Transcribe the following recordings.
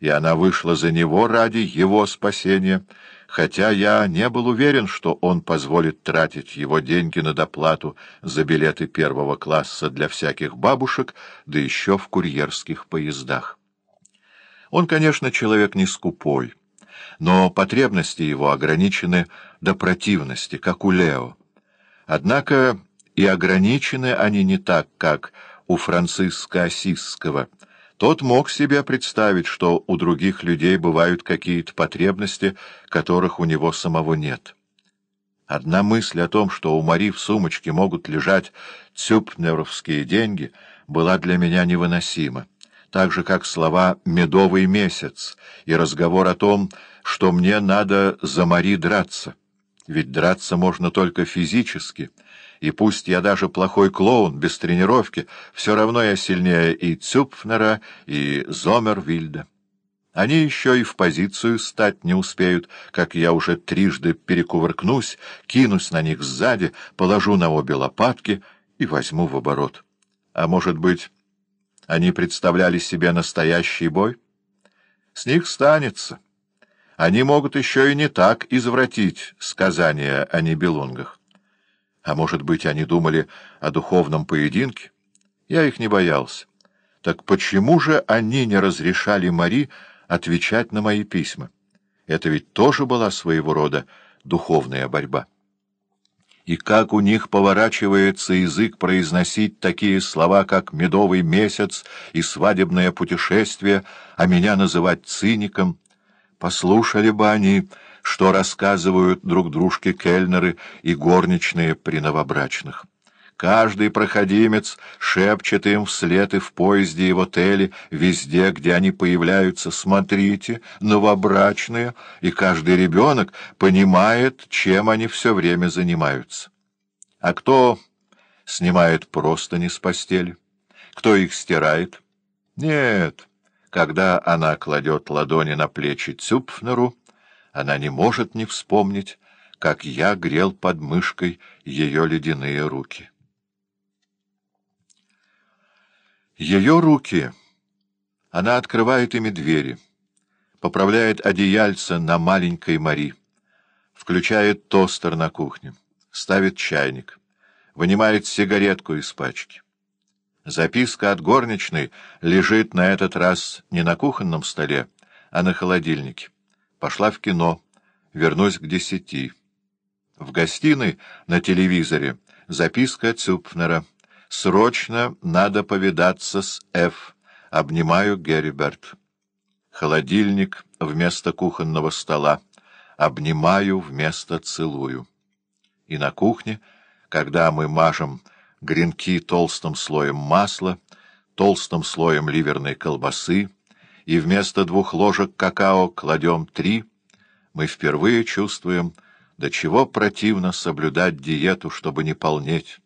и она вышла за него ради его спасения, хотя я не был уверен, что он позволит тратить его деньги на доплату за билеты первого класса для всяких бабушек, да еще в курьерских поездах. Он, конечно, человек не скупой, но потребности его ограничены до противности, как у Лео. Однако и ограничены они не так, как у Франциска Осисского — тот мог себе представить, что у других людей бывают какие-то потребности, которых у него самого нет. Одна мысль о том, что у Мари в сумочке могут лежать цюпнеровские деньги, была для меня невыносима, так же, как слова «медовый месяц» и разговор о том, что мне надо за Мари драться. Ведь драться можно только физически — и пусть я даже плохой клоун, без тренировки, все равно я сильнее и Цюпфнера, и Зомервильда. Они еще и в позицию стать не успеют, как я уже трижды перекувыркнусь, кинусь на них сзади, положу на обе лопатки и возьму в оборот. А может быть, они представляли себе настоящий бой? С них станется. Они могут еще и не так извратить сказания о небелунгах. А может быть, они думали о духовном поединке? Я их не боялся. Так почему же они не разрешали Мари отвечать на мои письма? Это ведь тоже была своего рода духовная борьба. И как у них поворачивается язык произносить такие слова, как «медовый месяц» и «свадебное путешествие», а меня называть циником? Послушали бы они что рассказывают друг дружке кельнеры и горничные при новобрачных. Каждый проходимец шепчет им вслед и в поезде, и в отеле, везде, где они появляются, смотрите, новобрачные, и каждый ребенок понимает, чем они все время занимаются. А кто снимает простыни с постели? Кто их стирает? Нет, когда она кладет ладони на плечи Цюпфнеру, она не может не вспомнить, как я грел под мышкой ее ледяные руки. Ее руки. Она открывает ими двери, поправляет одеяльце на маленькой Мари, включает тостер на кухне, ставит чайник, вынимает сигаретку из пачки. Записка от горничной лежит на этот раз не на кухонном столе, а на холодильнике. Пошла в кино. Вернусь к десяти. В гостиной на телевизоре записка Цюпфнера. «Срочно надо повидаться с Ф. Обнимаю Герриберт». Холодильник вместо кухонного стола. Обнимаю вместо целую. И на кухне, когда мы мажем гренки толстым слоем масла, толстым слоем ливерной колбасы, и вместо двух ложек какао кладем три, мы впервые чувствуем, до чего противно соблюдать диету, чтобы не полнеть.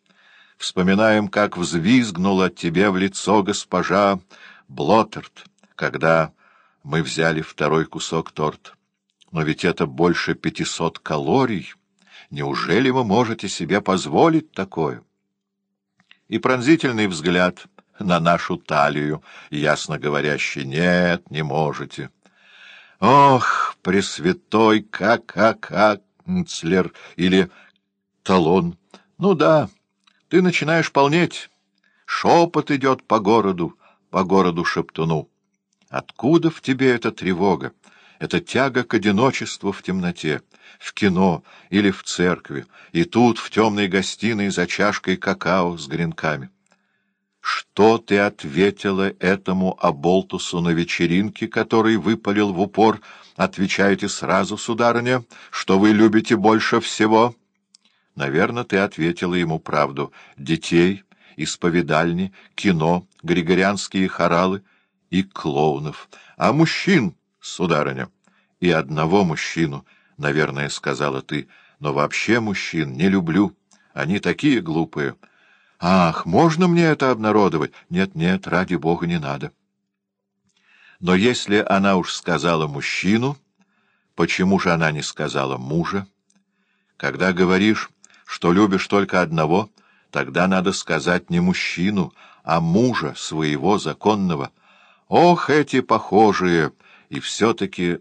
Вспоминаем, как взвизгнула тебе в лицо госпожа Блоттерт, когда мы взяли второй кусок торта. Но ведь это больше пятисот калорий. Неужели вы можете себе позволить такое? И пронзительный взгляд — на нашу талию, ясно говорящий «нет, не можете». Ох, пресвятой как-как-канцлер или талон. Ну да, ты начинаешь полнеть. Шепот идет по городу, по городу шептуну. Откуда в тебе эта тревога, эта тяга к одиночеству в темноте, в кино или в церкви, и тут, в темной гостиной, за чашкой какао с гренками? Что ты ответила этому оболтусу на вечеринке, который выпалил в упор? Отвечаете сразу, сударыня, что вы любите больше всего? Наверное, ты ответила ему правду. Детей, исповедальни, кино, григорианские хоралы и клоунов. А мужчин, сударыня, и одного мужчину, наверное, сказала ты, но вообще мужчин не люблю. Они такие глупые. Ах, можно мне это обнародовать? Нет-нет, ради бога, не надо. Но если она уж сказала мужчину, почему же она не сказала мужа? Когда говоришь, что любишь только одного, тогда надо сказать не мужчину, а мужа своего законного. Ох, эти похожие и все-таки